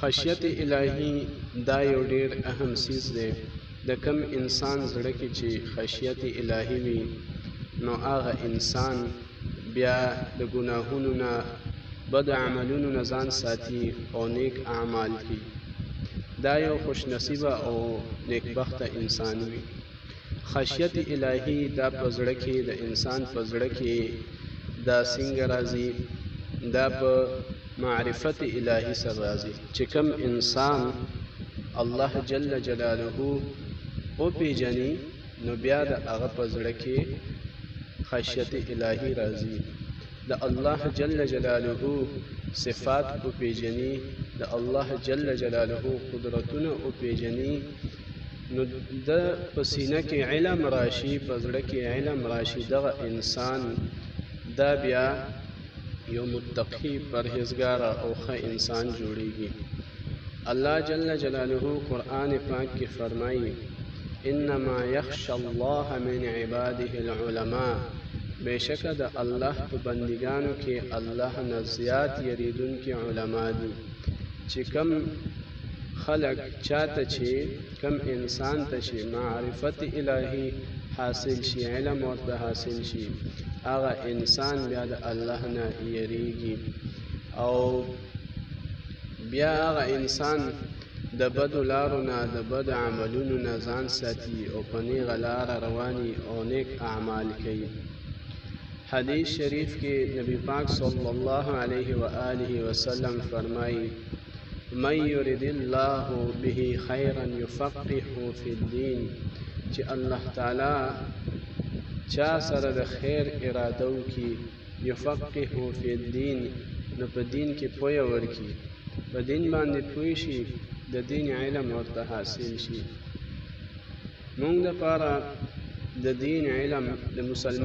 خشیت الهی دا یو ډیر اهم سیز دی د کم انسان زړه کې چې خشیت الهی وي نو هغه انسان بیا د ګناهونو نه بد عملونو نه ځان ساتي او نیک اعمال کوي دا یو خوش نصیبه او نیکبخته انسان وي خشیت الهی دا په زړه کې د انسان په زړه کې دا څنګه راځي دا په معرفت الهی سره راځي چې کوم انسان الله جل جلاله او پیجنې نو بیا د هغه په زړه کې خشیت الهی راځي د الله جل جلاله صفات او پیجنې د الله جل جلاله قدرتونه او پیجنې نو د په سینه کې علم راشي په زړه کې علم راشي دغه انسان دا بیا یو متقی پرهیزګار او ښه انسان جوړیږي الله جل جلاله قرآن پاک کې فرمایي انما یخشى الله من عباده العلماء بشک د الله په بندګانو کې الله نه زیات یریدونکي علما دي چې کم خلق چاته چې کم انسان ته چې معرفت الهی حاصل شي علم ورته حاصل شي هغه انسان بیا د الله نه یریږي او بیا هغه انسان د بدو لارو نه د بد عملونو نه ځان ساتي او په نیغه لاره رواني او نیک اعمال کوي حدیث شریف کې نبی پاک صلی الله علیه و آله وسلم فرمایي من يرد الله به خيرا يفقهه في الدين چې الله تعالی چا سره د خیر اراده وکي یفقهه فی الدین نو په دین کې پوی ورکی په دین باندې پوی شي د دین علم ورته حاصل شي مونږ لپاره د دین علم د مسلمان